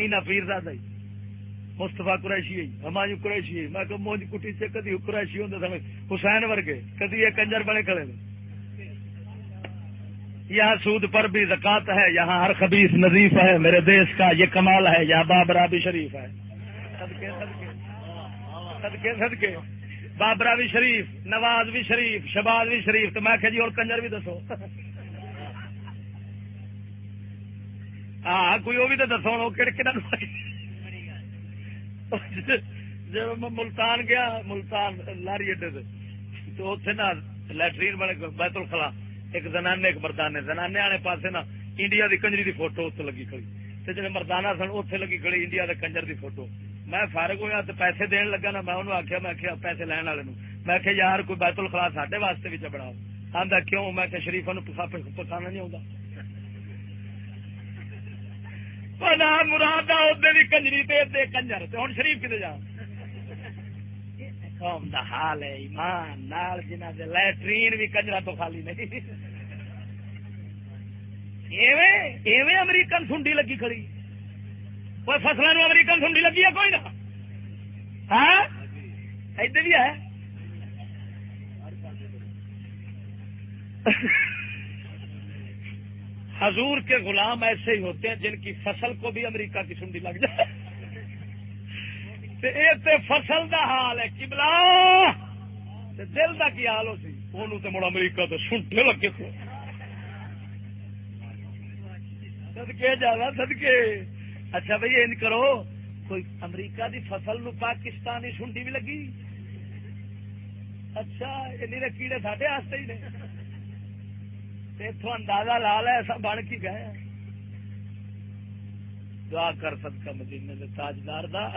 مینا پیر دادا مستفا قریشی ہمایو قریشی میں کہ مونج کٹی سے کدی قریشی ہوں سمجھ، حسین ورگے، کدی یہ کنجر بنے کھڑے یہاں سود پر بھی زکات ہے، یہاں ہر خبیص نظیف ہے۔ میرے دیش کا یہ کمال ہے، یہاں بابرا بھی شریف ہے۔ صدقے صدقے۔ صدقے صدقے۔ بابرا بھی شریف، نواز بھی شریف شباز بھی شریف۔ تو میں کہ جی اور کنجر بھی دسو۔ ہاں کوئی وہ بھی تو دسو کہڑے جب میں ملتان گیا، ملتان لاری اڈے سے تو اتنے نا لٹرین بنے بیت الخلا، ایک زنانے، ایک مردانے، زنانے والے پاسے نا انڈیا دی کنجری دی فوٹو اتنے لگی کھڑی۔ تے جڑے مردانہ سن اتنے لگی کھڑی انڈیا دے کنجر دی فوٹو۔ میں فارغ ہوا تو پیسے دین لگا نا، میں انہوں آخیا میں آخیا پیسے لین والے میں آخیا یار، کوئی بیت الخلا ساڈے واسطے بھی چبڑا آدھا کیوں؟ میں کہ شریفا نو پکانا نہیں آؤں آتا مراد ادھر کنجری تے کنجر ہوں شریف کتنے جا قوم دا حال ہے، ایمان نال جنہ دے لیٹرین بھی کنجرا تو خالی نہیں۔ ایویں امریکن سنڈی لگی کھڑی۔ کوئی فصلوں امریکن سنڈی لگی ہے کوئی نہ؟ ہاں؟ ادھر بھی ہے۔ حضور کے غلام ایسے ہی ہوتے ہیں جن کی فصل کو بھی امریکہ کی سنڈی لگ جائے۔ تے تے فصل دا حال ہے کبلا دل کا کی حال ہو سی؟ تو مڑ امریکہ تو سنٹے لگے تھے۔ سدکے جانا سدکے اچھا بھائی ان کرو، کوئی امریکہ دی فصل نو پاکستانی سنڈی بھی لگی؟ اچھا یہ کیڑے ساڈے ہی نے۔ اتو اندازہ لا لیا ایسا بن کے گئے۔ دعا کر سکتا مدینے تاجدار دا۔